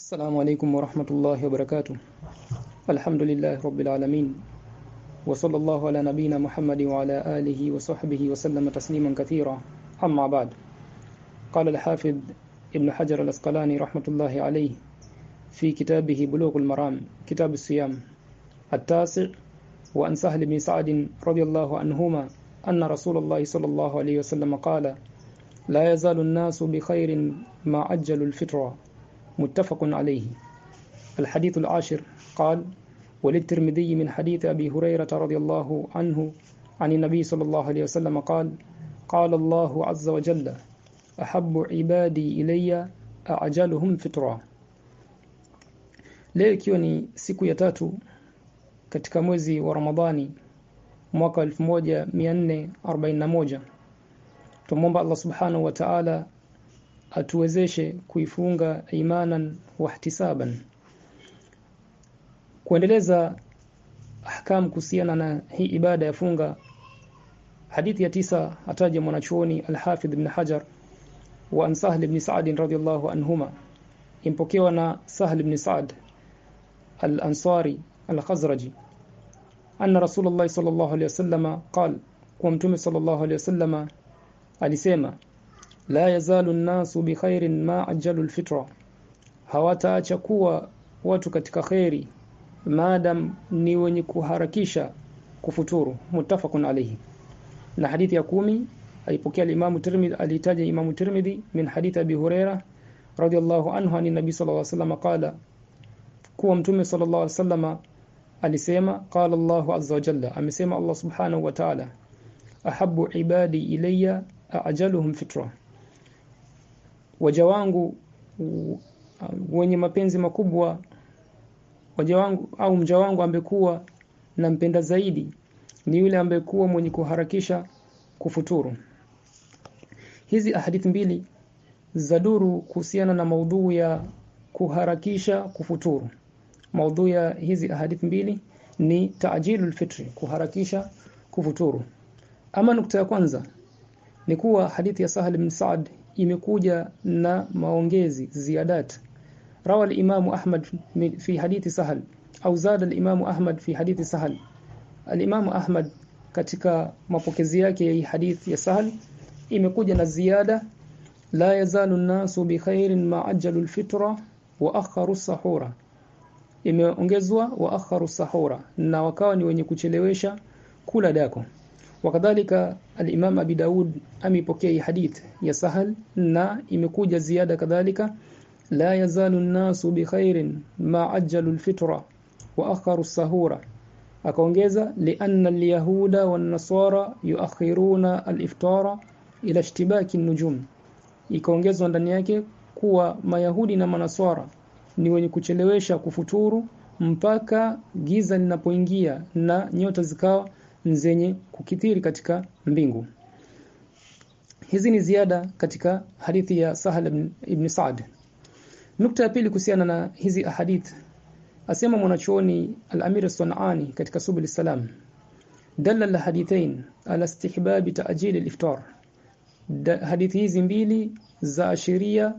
السلام عليكم ورحمة الله وبركاته. الحمد لله رب العالمين. وصلى الله على نبينا محمد وعلى آله وصحبه وسلم تسليما كثيرا. أما بعد. قال الحافظ ابن حجر الأسقلاني رحمة الله عليه في كتابه بلوغ المرام كتاب الصيام التاسع وأن سهل بن سعد رضي الله عنهما أن رسول الله صلى الله عليه وسلم قال لا يزال الناس بخير ما عجلوا الفطرة. متفق عليه. الحديث العاشر قال وللترمذي من حديث أبي هريرة رضي الله عنه عن النبي صلى الله عليه وسلم قال قال الله عز وجل أحب عبادي إلي أعجلهم فطرة leo ikiwa ni siku ya tatu katika mwezi wa Ramadhani mwaka 1441 tumomba Allah subhanahu wa ta'ala atuwezeshe kuifunga imanan wa ihtisaban. Kuendeleza ahkam kuhusiana na hii ibada ya funga hadithi ya tisa ataja mwanachuoni al-Hafidh ibn Hajar wa an Sahl ibn Sa'd radhiyallahu anhuma. Impokewa na Sahl ibn Sa'd al-Ansari al-Khazraji. Anna Rasulullah sallallahu alayhi wasallam qala kwa mtume sallallahu alayhi wasallam alisema la yazalu an-nasu bi khairin ma ajalu al-fitra. Hawataacha kuwa watu katika khairi maadam ni wenye kuharakisha kufuturu. Muttafaqun alayhi. Na hadithi ya kumi alipokea al-Imam Tirmidhi alitaja Imam Tirmidhi min hadithi Abi Huraira radiyallahu anhu ani nabi sallallahu alayhi wasallam qala kuwa mtume sallallahu alayhi wasallam alisema qala Allah azza wa jalla amesema Allah subhanahu wa ta'ala ahabbu ibadi ilayya ajaluhum fitra waja wangu wenye mapenzi makubwa waja wangu au mja wangu ambekuwa nampenda zaidi ni yule ambekuwa mwenye kuharakisha kufuturu. Hizi ahadithi mbili zaduru kuhusiana na maudhu ya kuharakisha kufuturu. Maudhu ya hizi ahadithi mbili ni taajilul fitri kuharakisha kufuturu. Ama nukta ya kwanza ni kuwa hadithi ya Sahal bin Sa'd imekuja na maongezi ziyadat rawa al-Imam Ahmad fi hadithi Sahal au zada al-Imam Ahmad fi hadithi Sahal. al-Imam Ahmad katika mapokezi yake ya hadithi ya Sahal imekuja na ziada la yazalu an-nasu bi khairin ma ajjalu al-fitra wa akharu sahura. Imeongezwa wa akharu sahura. Na wakawa ni wenye kuchelewesha kula dako wakadhalika al-Imam Abi Daud amepokea hadith ya Sahal na imekuja ziada kadhalika la yazalu an-nasu bi khairin ma ajjalu al-fitra wa akharu sahura akaongeza lianna al-yahuda wan-nasara yuakhiruna al-iftara ila ishtibaki an-nujum. Ikaongezwa ndani yake kuwa mayahudi na manaswara ni wenye kuchelewesha kufuturu mpaka giza linapoingia na nyota zikawa zenye kukithiri katika mbingu. Hizi ni ziada katika hadithi ya Sahal ibn, ibn Sa'd nukta ya pili kuhusiana na hizi ahadith. Asema mwanachuoni al-Amir Sunani katika Subul Salam dalla al-hadithain ala istihbab ta'jil al-iftar. Hadithi hizi mbili za ashiria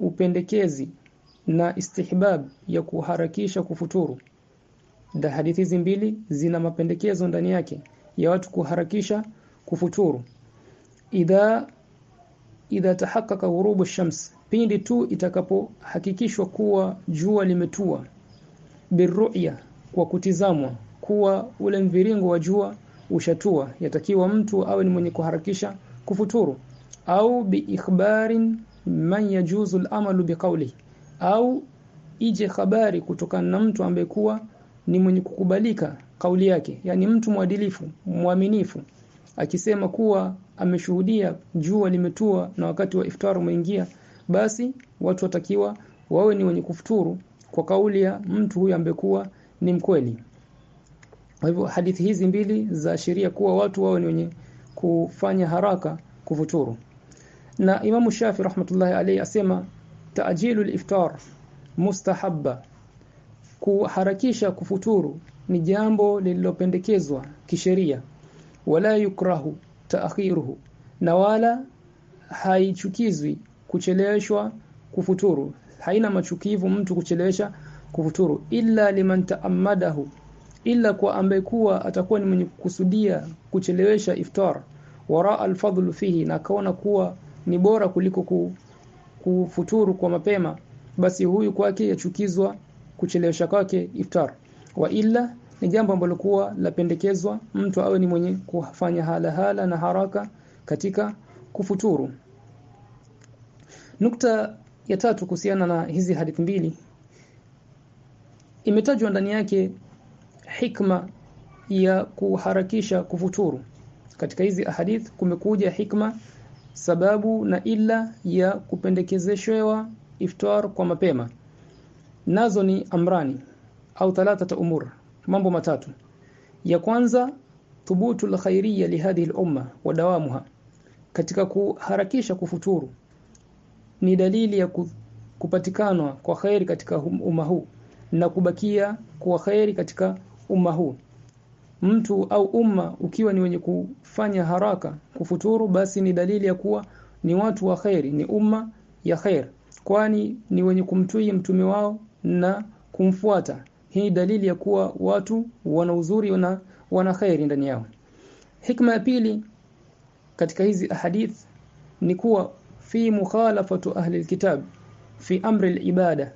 upendekezi na istihbab ya kuharakisha kufuturu da hadithi hizi mbili zina mapendekezo ndani yake ya watu kuharakisha kufuturu. Idha idha tahaqqaqa ghurubu shams pindi tu itakapohakikishwa kuwa jua limetua. Birru'ya kwa kutizamwa kuwa ule mviringo wa jua ushatua yatakiwa mtu awe ni mwenye kuharakisha kufuturu. Au biikhbarin man yajuzu al-amalu biqawlihi au ije habari kutokana na mtu ambaye kuwa ni mwenye kukubalika kauli yake. Yani mtu mwadilifu mwaminifu akisema kuwa ameshuhudia jua limetua na wakati wa iftar umeingia basi watu watakiwa wawe ni wenye kufuturu kwa kauli ya mtu huyu ambekuwa ni mkweli. Kwa hivyo hadithi hizi mbili za sheria kuwa watu wawe ni wenye kufanya haraka kufuturu. Na Imamu Shafi rahmatullahi alayhi asema ta'jilul iftar mustahabba kuharakisha kufuturu ni jambo lililopendekezwa kisheria. Wala yukrahu taakhiruhu na wala haichukizwi kucheleweshwa kufuturu. Haina machukivu mtu kuchelewesha kufuturu illa liman ta'ammadahu illa kwa ambaye kuwa atakuwa ni mwenye kukusudia kuchelewesha iftar. Wara alfadlu fihi na kaona kuwa ni bora kuliko kufuturu kwa mapema basi huyu kwake yachukizwa kuchelewesha kwake iftar. Wa illa ni jambo ambalo kuwa lapendekezwa mtu awe ni mwenye kufanya hala hala na haraka katika kufuturu. Nukta ya tatu kuhusiana na hizi hadithi mbili imetajwa ndani yake hikma ya kuharakisha kufuturu. Katika hizi ahadith kumekuja hikma sababu na ila ya kupendekezeshwa iftar kwa mapema nazo ni amrani au thalathata umur mambo matatu. Ya kwanza thubutu alkhairiyya lihadhihi al-umma wa dawamuha katika kuharakisha kufuturu. Ni dalili ya kupatikanwa kwa khairi katika umma huu na kubakia kwa khairi katika umma huu. Mtu au umma ukiwa ni wenye kufanya haraka kufuturu basi ni dalili ya kuwa ni watu wa khairi ni umma ya khair kwani ni wenye kumtui mtume wao na kumfuata hii dalili ya kuwa watu wana uzuri na wana khairi ndani yao hikma ya pili katika hizi ahadith ni kuwa fi mukhalafatu ahli alkitab fi amri alibada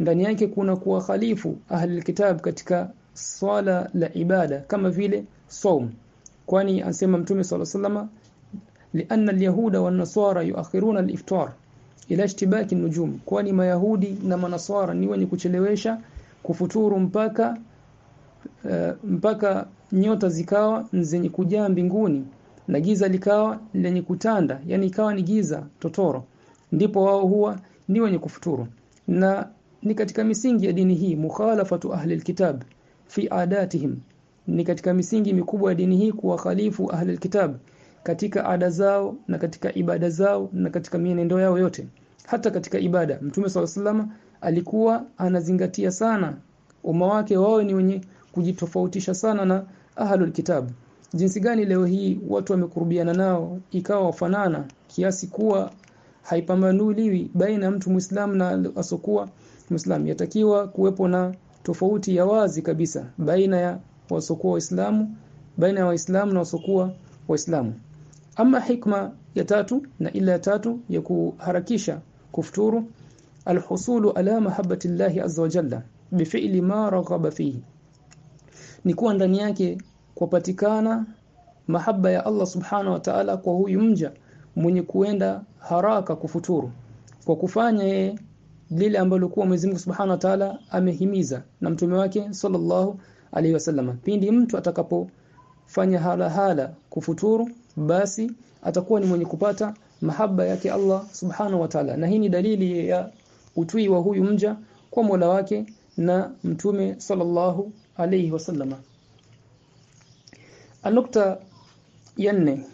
ndani yake kuna kuwa khalifu ahli alkitab katika swala la ibada kama vile saum kwani anasema mtume صلى الله عليه وسلم لان اليهود والنصارى يؤخرون الافطار ila ishtibaki nujum kwani mayahudi na manaswara ni wenye kuchelewesha kufuturu mpaka uh, mpaka nyota zikawa zenye kujaa mbinguni na giza likawa lenye kutanda yani ikawa ni giza totoro. Ndipo wao huwa ni wenye kufuturu. Na ni katika misingi ya dini hii mukhalafatu ahli alkitab fi adatihim. Ni katika misingi mikubwa ya dini hii kuwakhalifu ahli alkitab katika ada zao na katika ibada zao na katika mienendo yao yote. Hata katika ibada mtume SAW alikuwa anazingatia sana umma wake wao ni wenye kujitofautisha sana na ahlul kitab. Jinsi gani leo hii watu wamekurubiana nao ikawa wafanana kiasi kuwa haipambanuliwi baina ya mtu Muislamu na asokuwa Muislamu. Yatakiwa kuwepo na tofauti ya wazi kabisa baina ya wasokuwa waislamu baina ya waislamu na wasokuwa waislamu ama hikma ya tatu na ila ya tatu ya kuharakisha kufuturu alhusulu ala mahabbati llahi azza wa jalla bifi'li ma raghaba fihi. Ni kuwa ndani yake kupatikana mahaba ya Allah subhanahu wa ta'ala kwa huyu mja mwenye kuenda haraka kufuturu kwa kufanya yeye lile ambalo kuwa Mwenyezi Mungu Subhanahu wa Ta'ala amehimiza na mtume wake sallallahu alaihi wasallam. Pindi mtu atakapofanya hala kufuturu basi atakuwa ni mwenye kupata mahaba yake Allah Subhanahu wa Ta'ala. Na hii ni dalili ya utui wa huyu mja kwa Mola wake na mtume sallallahu alayhi wasallam Anukta ya nne.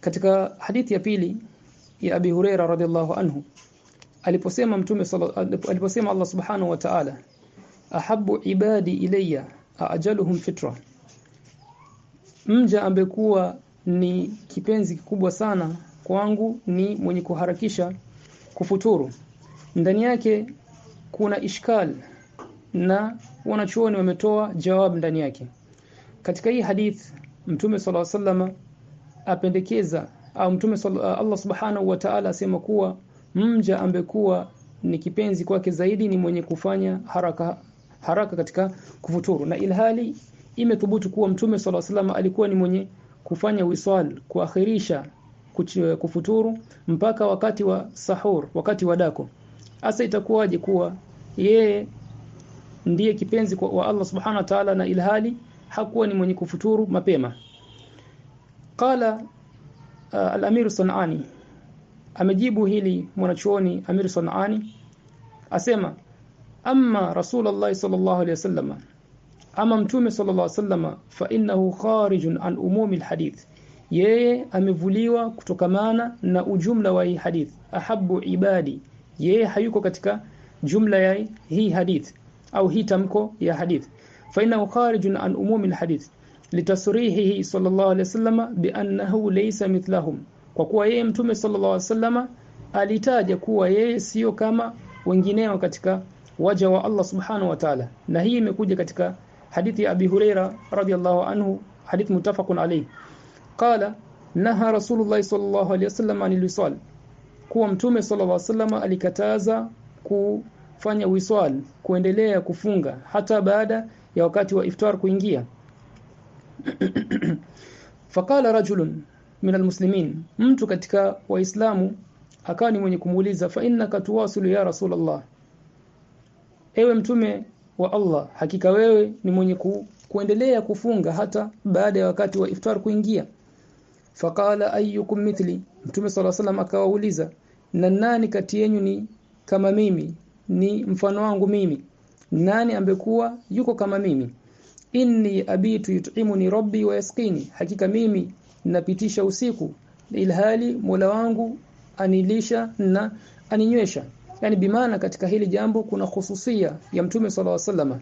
Katika hadithi ya pili ya Abi Huraira radhiallahu anhu aliposema mtume aliposema Allah subhanahu wa ta'ala ahabbu ibadi ilayya ajaluhum fitra. Mja ambekuwa ni kipenzi kikubwa sana kwangu ni mwenye kuharakisha kufuturu. Ndani yake kuna ishkal na wanachuoni wametoa jawab ndani yake. Katika hii hadith mtume sala sallama apendekeza au mtume Allah subhanahu wa ta'ala asema kuwa mja ambekuwa ni kipenzi kwake zaidi ni mwenye kufanya haraka haraka katika kufuturu. Na ilhali imethubutu kuwa mtume sala sallama alikuwa ni mwenye kufanya wiswal kuakhirisha kufuturu mpaka wakati wa sahur wakati wa dako. Hasa itakuwaje kuwa yeye ndiye kipenzi kwa wa Allah subhanahu wa ta'ala na ilhali hakuwa ni mwenye kufuturu mapema. Qala uh, al-amir sanani. Amejibu hili mwanachuoni Amir Sanani. Asema amma Rasulullah sallallahu alaihi wasallam ama mtume sallallahu alaihi wasallam fa innahu kharijun an umumi alhadith. Yeye amevuliwa kutokamana na ujumla wa hii hadith. Ahabu ibadi. Yeye hayuko katika jumla ya hii hadith au hii tamko ya hadith. Fa innahu kharijun an umumi alhadith. Litasrihihi sallallahu alaihi wasallam bi annahu laysa mithlahum. Kwa kuwa yeye mtume sallallahu alaihi wasallam alitaja kuwa yeye sio kama wengineo katika waja wa Allah subhanahu wa ta'ala. Na hii imekuja katika hadithi Abi Huraira radhiyallahu anhu hadith mutafaqun alayhi qala naha rasulullah sallallahu alayhi wasallam anil wisal. Kuwa mtume sallallahu alayhi wasallam alikataza kufanya wisal kuendelea kufunga hata baada ya wakati wa iftar kuingia. Faqala rajulun min almuslimin mtu katika waislamu akawa ni mwenye kumuuliza fa innaka tuwasilu ya rasulullah? Ewe mtume wa Allah hakika wewe ni mwenye ku, kuendelea kufunga hata baada ya wakati wa iftar kuingia. Faqala ayyukum mithli mtume sala salam akawauliza na nani kati yenu ni kama mimi ni mfano wangu mimi? Nani ambekuwa yuko kama mimi? Inni abitu yut'imuni rabbi wa yasqini hakika mimi napitisha usiku ilhali Mola wangu anilisha na aninywesha yani bimaana katika hili jambo kuna khususia ya mtume sala wa wasallam.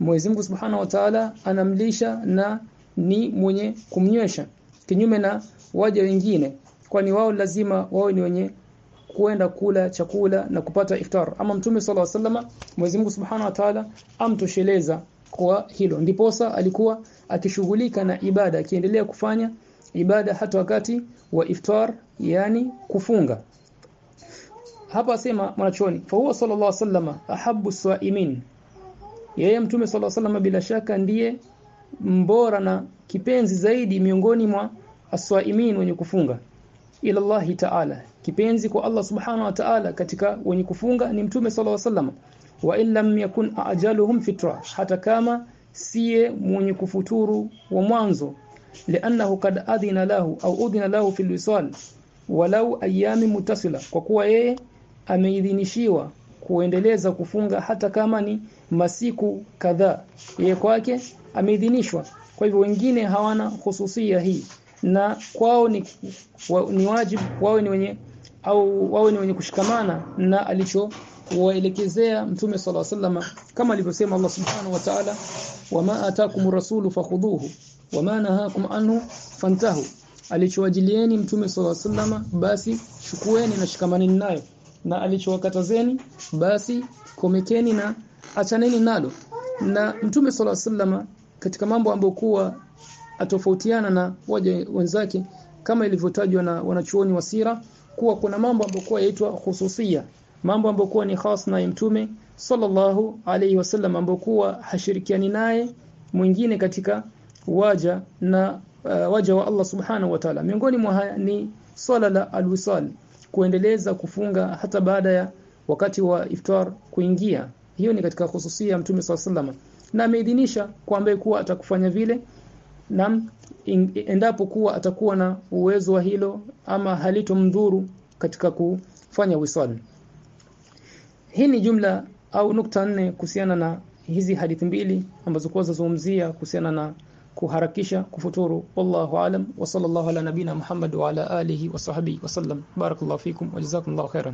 Mwenyezi Mungu Subhanahu wa Ta'ala anamlisha na ni mwenye kumnywesha kinyume na waja wengine kwani wao lazima wao ni wenye kuenda kula chakula na kupata iftar. Ama mtume sala wa wasallam Mwenyezi Mungu Subhanahu wa Ta'ala amtosheleza kwa hilo. Ndiposa alikuwa akishughulika na ibada akiendelea kufanya ibada hata wakati wa iftar yani kufunga hapa asema mwanachoni fa huwa sallallahu alaihi wasallam ahabbu swaimin yeye mtume sallallahu alaihi wasallam bila shaka ndiye mbora na kipenzi zaidi miongoni mwa aswaimin wenye kufunga. Ila Allah ta'ala kipenzi kwa Allah subhanahu wa ta'ala katika wenye kufunga ni mtume sallallahu alaihi wasallam. Wa illam yakun ajaluhum fitra hata kama siye mwenye kufuturu wa mwanzo. Li'annahu kad adhina lahu au udhina lahu fil wisal walau ayami mutasila kwa kuwa yeye ameidhinishiwa kuendeleza kufunga hata kama ni masiku kadhaa. Yeye kwake ameidhinishwa. Kwa hivyo wengine hawana hususia hii. Na kwao ni, wa, ni wajibu wawe ni wenye au wawe ni wenye kushikamana na alicho waelekezea mtume sala sallama kama alivyosema Allah subhanahu wa ta'ala wama atakum rasulu fakhuduhu wama nahakum anhu fantahu. Alichowajilieni mtume sala sallama basi chukueni na shikamaneni nayo na alichowakatazeni basi komekeni na achaneni nalo. Na mtume sala sallama katika mambo ambayo kuwa atofautiana na waja wenzake kama ilivyotajwa na wanachuoni wa sira kuwa kuna mambo ambayo kuwa yaitwa khususia mambo ambayo kuwa ni khas na mtume sallallahu alayhi wasallam ambayo kuwa hashirikiani naye mwingine katika waja na uh, waja wa Allah subhanahu wa ta'ala. Miongoni mwa haya ni swala la alwisal kuendeleza kufunga hata baada ya wakati wa iftar kuingia. Hiyo ni katika hususia ya mtume SAW na ameidhinisha kwamba kuwa atakufanya vile na endapo kuwa atakuwa na uwezo wa hilo ama halitomdhuru katika kufanya wisal. Hii ni jumla au nukta nne kuhusiana na hizi hadithi mbili ambazo kwa zazungumzia kuhusiana na kuharakisha kufuturu wallahu alam wa sallallahu ala nabina muhammad wa ala alihi wa sahbihi wa sallam barakallahu fikum wa jazakumullahu khairan